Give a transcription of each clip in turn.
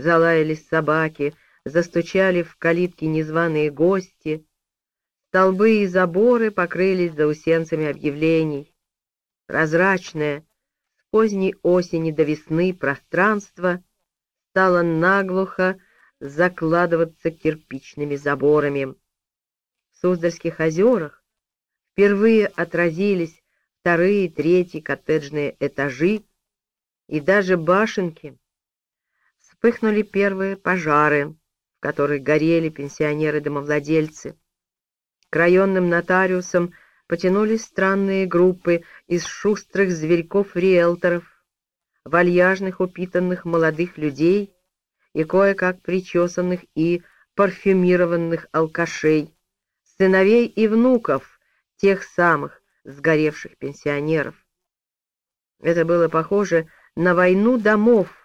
залаялись собаки, застучали в калитки незваные гости, столбы и заборы покрылись заусенцами объявлений. Прозрачное, с поздней осени до весны пространство стало наглухо закладываться кирпичными заборами. В Суздальских озерах впервые отразились вторые и третьи коттеджные этажи и даже башенки. Вспыхнули первые пожары, в которых горели пенсионеры-домовладельцы. К районным нотариусам потянулись странные группы из шустрых зверьков-риэлторов, вальяжных упитанных молодых людей и кое-как причесанных и парфюмированных алкашей, сыновей и внуков тех самых сгоревших пенсионеров. Это было похоже на войну домов,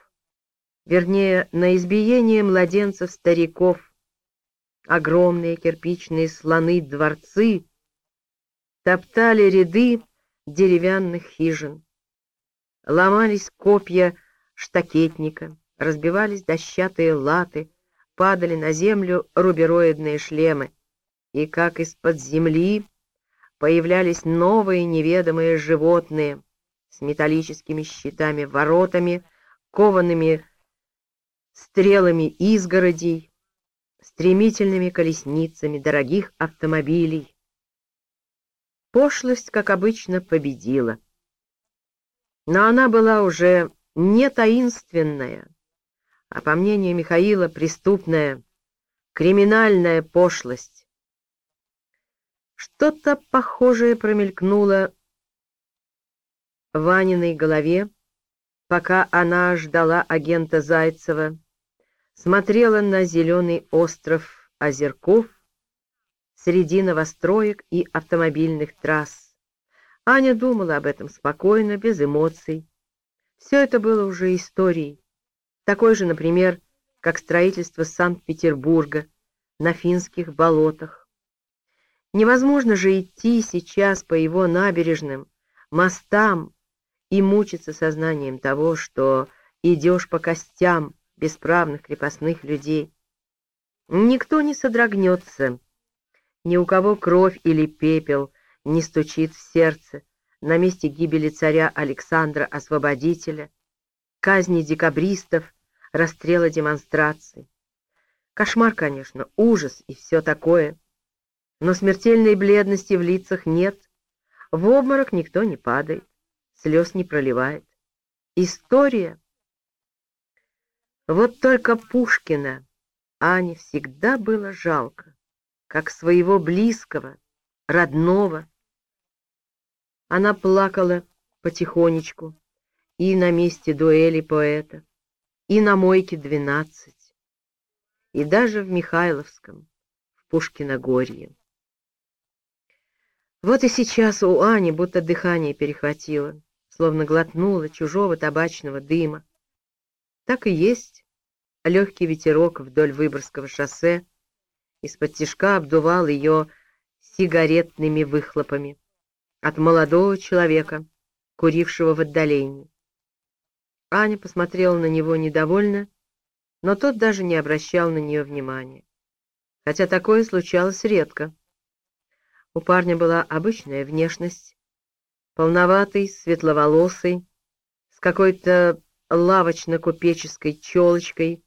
вернее, на избиение младенцев-стариков. Огромные кирпичные слоны-дворцы топтали ряды деревянных хижин. Ломались копья штакетника, разбивались дощатые латы, падали на землю рубероидные шлемы, и как из-под земли появлялись новые неведомые животные с металлическими щитами-воротами, коваными стрелами изгородей, стремительными колесницами дорогих автомобилей. Пошлость, как обычно, победила. Но она была уже не таинственная, а, по мнению Михаила, преступная, криминальная пошлость. Что-то похожее промелькнуло в Ваниной голове, пока она ждала агента Зайцева, смотрела на зеленый остров озерков среди новостроек и автомобильных трасс. Аня думала об этом спокойно, без эмоций. Все это было уже историей такой же, например, как строительство Санкт-Петербурга на финских болотах. Невозможно же идти сейчас по его набережным, мостам и мучиться сознанием того, что идешь по костям бесправных крепостных людей. Никто не содрогнется, ни у кого кровь или пепел не стучит в сердце на месте гибели царя Александра Освободителя, казни декабристов расстрела демонстраций. Кошмар, конечно, ужас и все такое. Но смертельной бледности в лицах нет. В обморок никто не падает, слез не проливает. История. Вот только Пушкина Ане всегда было жалко, как своего близкого, родного. Она плакала потихонечку и на месте дуэли поэта и на Мойке 12, и даже в Михайловском, в Пушкиногорье. Вот и сейчас у Ани будто дыхание перехватило, словно глотнула чужого табачного дыма. Так и есть. Легкий ветерок вдоль Выборгского шоссе из-под тишка обдувал ее сигаретными выхлопами от молодого человека, курившего в отдалении. Аня посмотрела на него недовольно, но тот даже не обращал на нее внимания. Хотя такое случалось редко. У парня была обычная внешность, полноватый, светловолосый, с какой-то лавочно-купеческой челочкой,